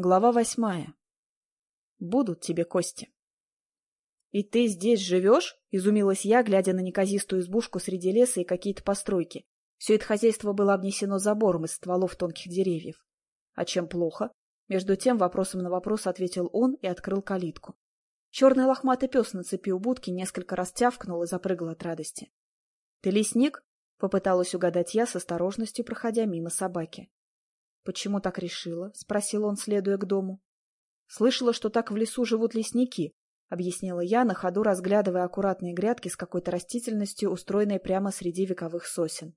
Глава восьмая. Будут тебе кости. «И ты здесь живешь?» — изумилась я, глядя на неказистую избушку среди леса и какие-то постройки. Все это хозяйство было обнесено забором из стволов тонких деревьев. «А чем плохо?» Между тем вопросом на вопрос ответил он и открыл калитку. Черный лохматый пес на цепи у будки несколько раз тявкнул и запрыгал от радости. — Ты лесник? — попыталась угадать я с осторожностью, проходя мимо собаки. «Почему так решила?» — спросил он, следуя к дому. «Слышала, что так в лесу живут лесники», — объяснила я, на ходу разглядывая аккуратные грядки с какой-то растительностью, устроенной прямо среди вековых сосен.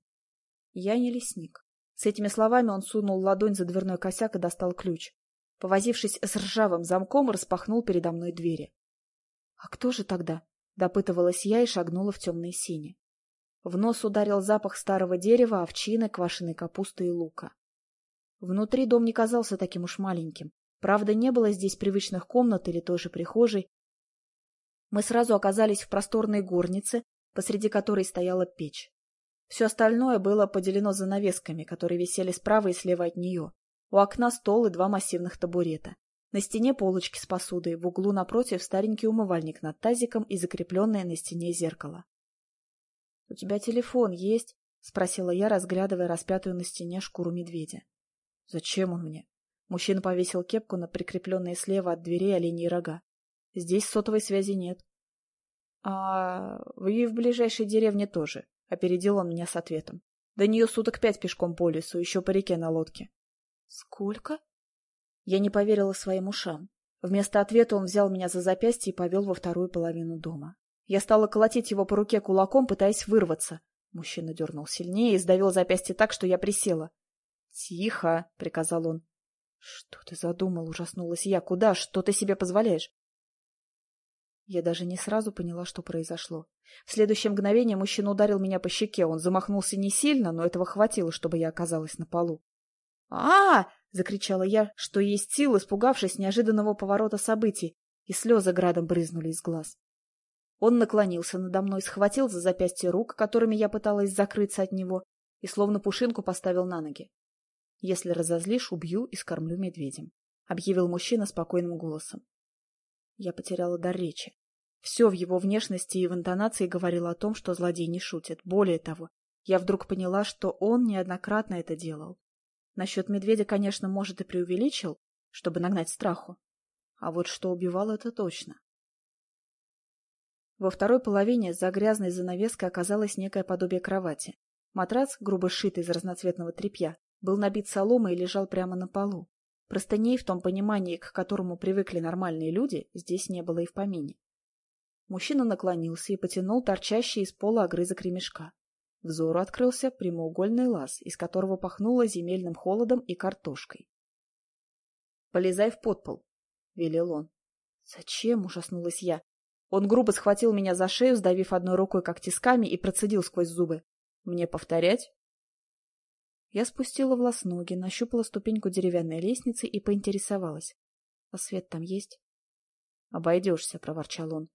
«Я не лесник». С этими словами он сунул ладонь за дверной косяк и достал ключ. Повозившись с ржавым замком, распахнул передо мной двери. «А кто же тогда?» — допытывалась я и шагнула в темные сини. В нос ударил запах старого дерева, овчины, квашеной капусты и лука. Внутри дом не казался таким уж маленьким. Правда, не было здесь привычных комнат или той же прихожей. Мы сразу оказались в просторной горнице, посреди которой стояла печь. Все остальное было поделено занавесками, которые висели справа и слева от нее. У окна стол и два массивных табурета. На стене полочки с посудой, в углу напротив старенький умывальник над тазиком и закрепленное на стене зеркало. — У тебя телефон есть? — спросила я, разглядывая распятую на стене шкуру медведя. Зачем он мне? Мужчина повесил кепку на прикрепленные слева от дверей оленьи рога. Здесь сотовой связи нет. — А вы в ближайшей деревне тоже, — опередил он меня с ответом. До нее суток пять пешком по лесу, еще по реке на лодке. — Сколько? Я не поверила своим ушам. Вместо ответа он взял меня за запястье и повел во вторую половину дома. Я стала колотить его по руке кулаком, пытаясь вырваться. Мужчина дернул сильнее и сдавил запястье так, что я присела. «Тихо!» — приказал он. «Что ты задумал?» — ужаснулась я. «Куда? Что ты себе позволяешь?» Я даже не сразу поняла, что произошло. В следующее мгновение мужчина ударил меня по щеке. Он замахнулся не сильно, но этого хватило, чтобы я оказалась на полу. а, -а, закричала я, что есть сил, испугавшись неожиданного поворота событий, и слезы градом брызнули из глаз. Он наклонился надо мной, схватил за запястье рук, которыми я пыталась закрыться от него, и словно пушинку поставил на ноги. Если разозлишь, убью и скормлю медведем, — объявил мужчина спокойным голосом. Я потеряла дар речи. Все в его внешности и в интонации говорило о том, что злодей не шутит. Более того, я вдруг поняла, что он неоднократно это делал. Насчет медведя, конечно, может, и преувеличил, чтобы нагнать страху. А вот что убивал, это точно. Во второй половине за грязной занавеской оказалось некое подобие кровати. Матрац, грубо сшитый из разноцветного тряпья, был набит соломой и лежал прямо на полу. Простыней в том понимании, к которому привыкли нормальные люди, здесь не было и в помине. Мужчина наклонился и потянул торчащий из пола огрызок ремешка. Взору открылся прямоугольный лаз, из которого пахнуло земельным холодом и картошкой. — Полезай в подпол, — велел он. — Зачем? — ужаснулась я. Он грубо схватил меня за шею, сдавив одной рукой как тисками, и процедил сквозь зубы. — Мне повторять? Я спустила в лаз ноги, нащупала ступеньку деревянной лестницы и поинтересовалась. — А свет там есть? — Обойдешься, — проворчал он.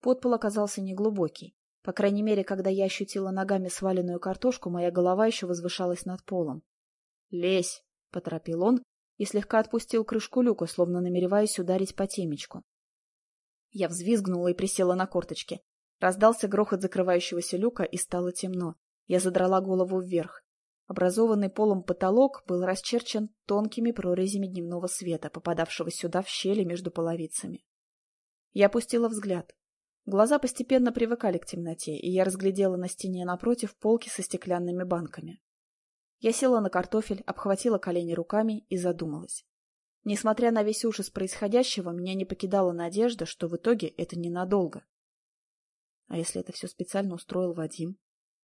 Подпол оказался неглубокий. По крайней мере, когда я ощутила ногами сваленную картошку, моя голова еще возвышалась над полом. — Лезь! — поторопил он и слегка отпустил крышку люка, словно намереваясь ударить по темечку. Я взвизгнула и присела на корточки. Раздался грохот закрывающегося люка, и стало темно. Я задрала голову вверх. Образованный полом потолок был расчерчен тонкими прорезями дневного света, попадавшего сюда в щели между половицами. Я опустила взгляд. Глаза постепенно привыкали к темноте, и я разглядела на стене напротив полки со стеклянными банками. Я села на картофель, обхватила колени руками и задумалась. Несмотря на весь ужас происходящего, меня не покидала надежда, что в итоге это ненадолго. А если это все специально устроил Вадим?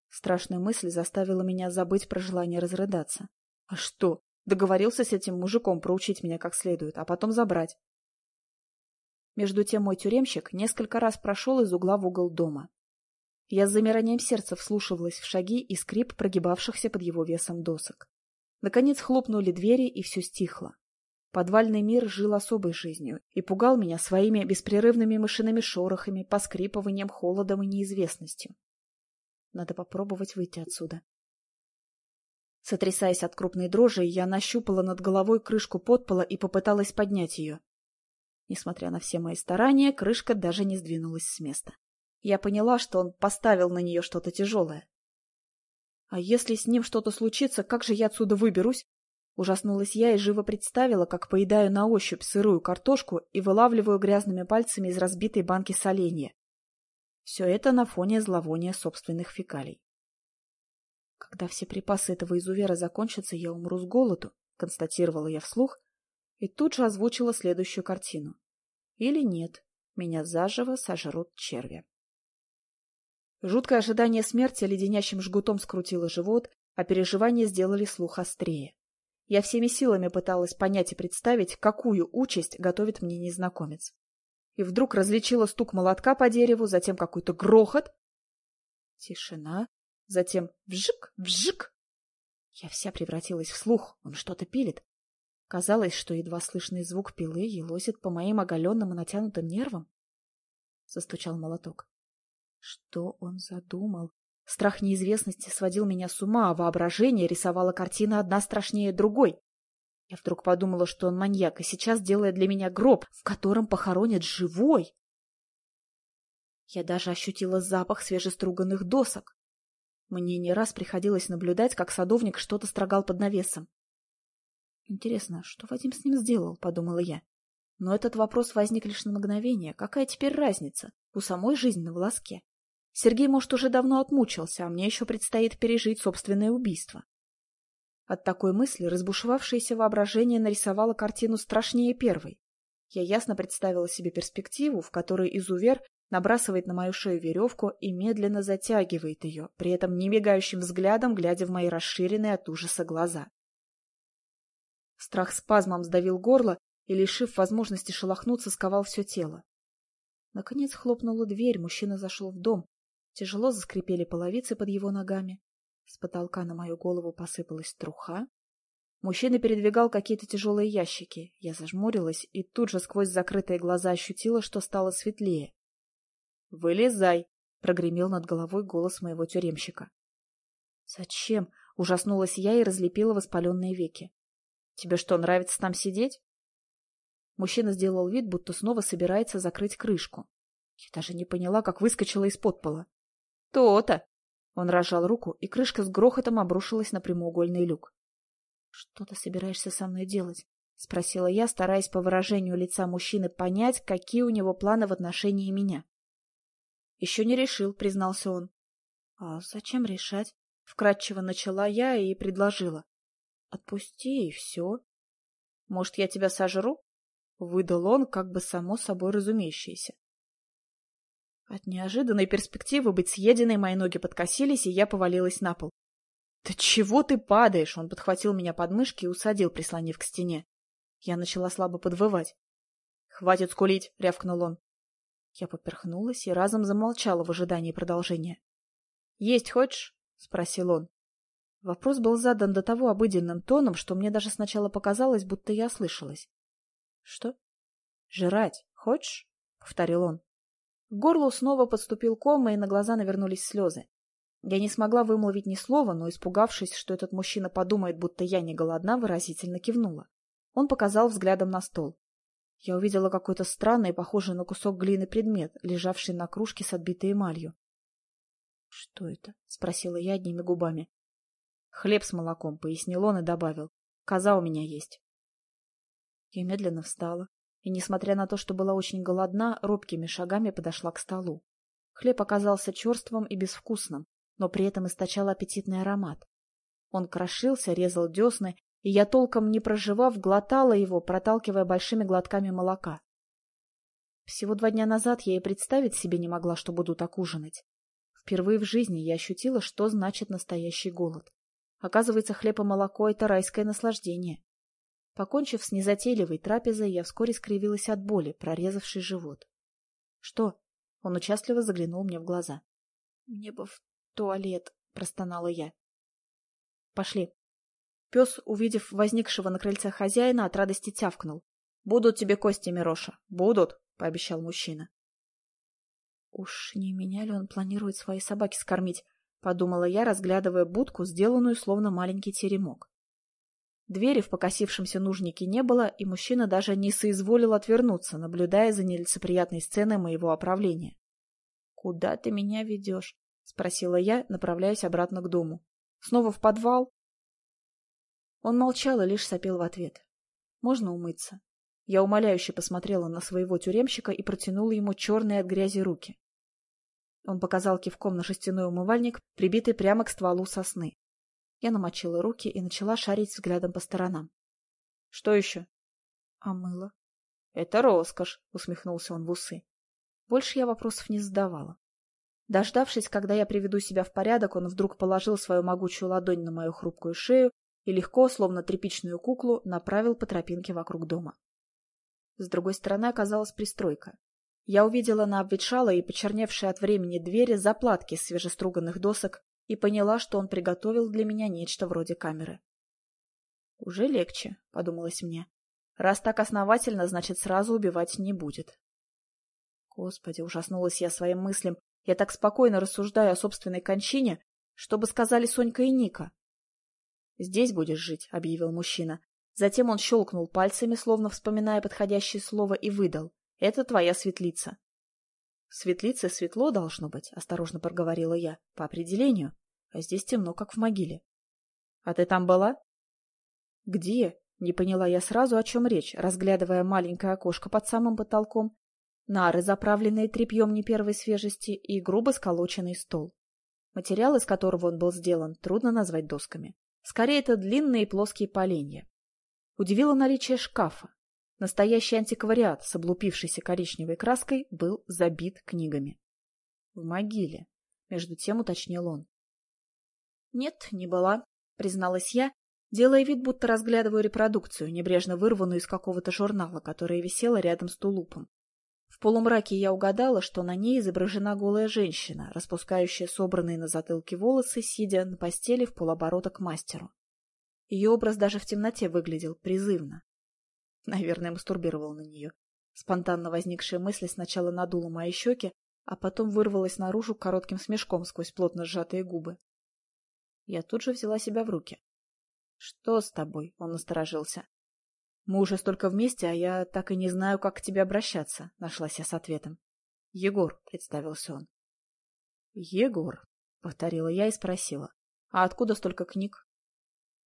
Страшная мысль заставила меня забыть про желание разрыдаться. А что? Договорился с этим мужиком проучить меня как следует, а потом забрать. Между тем мой тюремщик несколько раз прошел из угла в угол дома. Я с замиранием сердца вслушивалась в шаги и скрип прогибавшихся под его весом досок. Наконец хлопнули двери, и все стихло. Подвальный мир жил особой жизнью и пугал меня своими беспрерывными мышиными шорохами, поскрипыванием, холодом и неизвестностью. Надо попробовать выйти отсюда. Сотрясаясь от крупной дрожи, я нащупала над головой крышку подпола и попыталась поднять ее. Несмотря на все мои старания, крышка даже не сдвинулась с места. Я поняла, что он поставил на нее что-то тяжелое. А если с ним что-то случится, как же я отсюда выберусь? Ужаснулась я и живо представила, как поедаю на ощупь сырую картошку и вылавливаю грязными пальцами из разбитой банки соленья. Все это на фоне зловония собственных фекалий. Когда все припасы этого изувера закончатся, я умру с голоду, констатировала я вслух и тут же озвучила следующую картину. Или нет, меня заживо сожрут черви. Жуткое ожидание смерти леденящим жгутом скрутило живот, а переживания сделали слух острее. Я всеми силами пыталась понять и представить, какую участь готовит мне незнакомец. И вдруг различила стук молотка по дереву, затем какой-то грохот. Тишина, затем вжик, вжик. Я вся превратилась в слух, он что-то пилит. Казалось, что едва слышный звук пилы елозит по моим оголенным и натянутым нервам. Застучал молоток. Что он задумал? Страх неизвестности сводил меня с ума, а воображение рисовало картины одна страшнее другой. Я вдруг подумала, что он маньяк, и сейчас делает для меня гроб, в котором похоронят живой. Я даже ощутила запах свежеструганных досок. Мне не раз приходилось наблюдать, как садовник что-то строгал под навесом. Интересно, что Вадим с ним сделал, подумала я. Но этот вопрос возник лишь на мгновение. Какая теперь разница? У самой жизни на волоске. Сергей, может, уже давно отмучился, а мне еще предстоит пережить собственное убийство. От такой мысли разбушевавшееся воображение нарисовало картину страшнее первой. Я ясно представила себе перспективу, в которой изувер набрасывает на мою шею веревку и медленно затягивает ее, при этом немигающим взглядом глядя в мои расширенные от ужаса глаза. Страх спазмом сдавил горло и, лишив возможности шелохнуться, сковал все тело. Наконец хлопнула дверь, мужчина зашел в дом, Тяжело заскрипели половицы под его ногами. С потолка на мою голову посыпалась труха. Мужчина передвигал какие-то тяжелые ящики. Я зажмурилась и тут же сквозь закрытые глаза ощутила, что стало светлее. «Вылезай!» — прогремел над головой голос моего тюремщика. «Зачем?» — ужаснулась я и разлепила воспаленные веки. «Тебе что, нравится там сидеть?» Мужчина сделал вид, будто снова собирается закрыть крышку. Я даже не поняла, как выскочила из-под пола. То-то! Он разжал руку, и крышка с грохотом обрушилась на прямоугольный люк. — Что ты собираешься со мной делать? — спросила я, стараясь по выражению лица мужчины понять, какие у него планы в отношении меня. — Еще не решил, — признался он. — А зачем решать? — вкратчиво начала я и предложила. — Отпусти, и все. — Может, я тебя сожру? — выдал он, как бы само собой разумеющееся. От неожиданной перспективы быть съеденной мои ноги подкосились, и я повалилась на пол. — Да чего ты падаешь? Он подхватил меня под мышки и усадил, прислонив к стене. Я начала слабо подвывать. — Хватит скулить! — рявкнул он. Я поперхнулась и разом замолчала в ожидании продолжения. — Есть хочешь? — спросил он. Вопрос был задан до того обыденным тоном, что мне даже сначала показалось, будто я ослышалась. — Что? — Жрать хочешь? — повторил он. К горлу снова подступил ком, и на глаза навернулись слезы. Я не смогла вымолвить ни слова, но, испугавшись, что этот мужчина подумает, будто я не голодна, выразительно кивнула. Он показал взглядом на стол. Я увидела какой-то странный, похожий на кусок глины предмет, лежавший на кружке с отбитой эмалью. — Что это? — спросила я одними губами. — Хлеб с молоком, — пояснил он и добавил. — Коза у меня есть. Я медленно встала, и, несмотря на то, что была очень голодна, робкими шагами подошла к столу. Хлеб оказался черствым и безвкусным, но при этом источал аппетитный аромат. Он крошился, резал десны, и я, толком не проживав, глотала его, проталкивая большими глотками молока. Всего два дня назад я и представить себе не могла, что буду так ужинать. Впервые в жизни я ощутила, что значит настоящий голод. Оказывается, хлеб и молоко — это райское наслаждение. Покончив с незатейливой трапезой, я вскоре скривилась от боли, прорезавшей живот. — Что? — он участливо заглянул мне в глаза. — Мне бы в туалет, — простонала я. — Пошли. Пес, увидев возникшего на крыльце хозяина, от радости тявкнул. — Будут тебе кости, Мироша, будут, — пообещал мужчина. — Уж не меня ли он планирует своей собаке скормить? — подумала я, разглядывая будку, сделанную словно маленький теремок. Двери в покосившемся нужнике не было, и мужчина даже не соизволил отвернуться, наблюдая за нелицеприятной сценой моего оправления. — Куда ты меня ведешь? — спросила я, направляясь обратно к дому. — Снова в подвал? Он молчал и лишь сопел в ответ. — Можно умыться? Я умоляюще посмотрела на своего тюремщика и протянула ему черные от грязи руки. Он показал кивком на шестяной умывальник, прибитый прямо к стволу сосны. Я намочила руки и начала шарить взглядом по сторонам. — Что еще? — А мыло? — Это роскошь, — усмехнулся он в усы. Больше я вопросов не задавала. Дождавшись, когда я приведу себя в порядок, он вдруг положил свою могучую ладонь на мою хрупкую шею и легко, словно тряпичную куклу, направил по тропинке вокруг дома. С другой стороны оказалась пристройка. Я увидела на обветшалой и почерневшей от времени двери заплатки свежеструганных досок и поняла, что он приготовил для меня нечто вроде камеры. «Уже легче», — подумалось мне. «Раз так основательно, значит, сразу убивать не будет». Господи, ужаснулась я своим мыслям. Я так спокойно рассуждаю о собственной кончине, что бы сказали Сонька и Ника. «Здесь будешь жить», — объявил мужчина. Затем он щелкнул пальцами, словно вспоминая подходящее слово, и выдал. «Это твоя светлица». Светлице светло должно быть, — осторожно проговорила я, — по определению. А здесь темно, как в могиле. — А ты там была? — Где? — не поняла я сразу, о чем речь, разглядывая маленькое окошко под самым потолком, нары, заправленные тряпьем не первой свежести, и грубо сколоченный стол. Материал, из которого он был сделан, трудно назвать досками. Скорее, это длинные и плоские поленья. Удивило наличие шкафа. Настоящий антиквариат с облупившейся коричневой краской был забит книгами. В могиле, между тем уточнил он. Нет, не была, призналась я, делая вид, будто разглядываю репродукцию, небрежно вырванную из какого-то журнала, которая висела рядом с тулупом. В полумраке я угадала, что на ней изображена голая женщина, распускающая собранные на затылке волосы, сидя на постели в полоборота к мастеру. Ее образ даже в темноте выглядел призывно. Наверное, мастурбировал на нее. Спонтанно возникшая мысль сначала надула мои щеки, а потом вырвалась наружу коротким смешком сквозь плотно сжатые губы. Я тут же взяла себя в руки. — Что с тобой? — он насторожился. — Мы уже столько вместе, а я так и не знаю, как к тебе обращаться, — нашлась я с ответом. — Егор, — представился он. — Егор, — повторила я и спросила. — А откуда столько книг?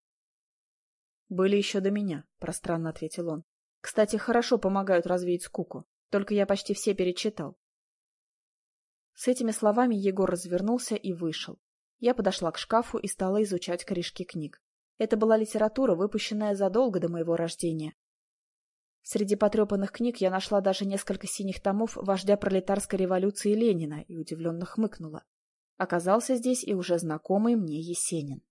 — Были еще до меня, — пространно ответил он. Кстати, хорошо помогают развеять скуку. Только я почти все перечитал. С этими словами Егор развернулся и вышел. Я подошла к шкафу и стала изучать корешки книг. Это была литература, выпущенная задолго до моего рождения. Среди потрепанных книг я нашла даже несколько синих томов вождя пролетарской революции Ленина и удивленно хмыкнула. Оказался здесь и уже знакомый мне Есенин.